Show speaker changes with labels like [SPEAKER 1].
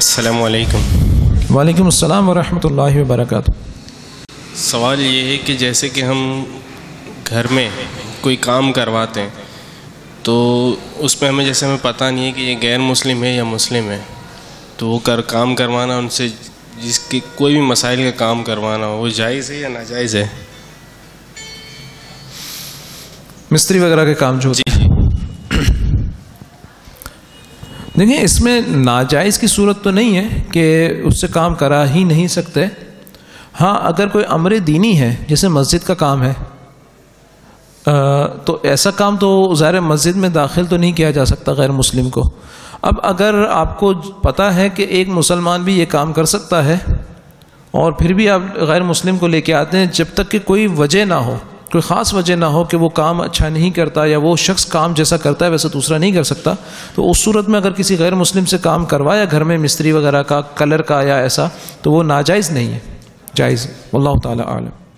[SPEAKER 1] السلام علیکم۔
[SPEAKER 2] وعلیکم السلام ورحمۃ اللہ وبرکاتہ۔
[SPEAKER 1] سوال یہ ہے کہ جیسے کہ ہم گھر میں کوئی کام کرواتے ہیں تو اس میں ہمیں جیسے ہمیں پتہ نہیں ہے کہ یہ غیر مسلم ہے یا مسلم ہے۔ تو وہ کر کام کروانا ان سے جس کی کوئی بھی مسائل کا کام کروانا ہو وہ جائز ہے یا ناجائز ہے؟
[SPEAKER 2] مستری وغیرہ کے کام جو ہوتے ہیں دیکھیں، اس میں ناجائز کی صورت تو نہیں ہے کہ اس سے کام کرا ہی نہیں سکتے۔ ہاں اگر کوئی امر دینی ہے، جیسے مسجد کا کام ہے تو ایسا کام تو ظاہر مسجد میں داخل تو نہیں کیا جا سکتا غیر مسلم کو۔ اب اگر آپ کو پتہ ہے کہ ایک مسلمان بھی یہ کام کر سکتا ہے اور پھر بھی آپ غیر مسلم کو لے کے آتے ہیں، جب تک کہ کوئی وجہ نہ ہو کوئی خاص وجہ نہ ہو کہ وہ کام اچھا نہیں کرتا یا وہ شخص کام جیسا کرتا ہے ویسا دوسرا نہیں کر سکتا، تو اس صورت میں اگر کسی غیر مسلم سے کام کروایا گھر میں مستری وغیرہ کا، کلر کا یا ایسا، تو وہ ناجائز نہیں ہے۔ جائز۔ اللہ تعالیٰ عالم۔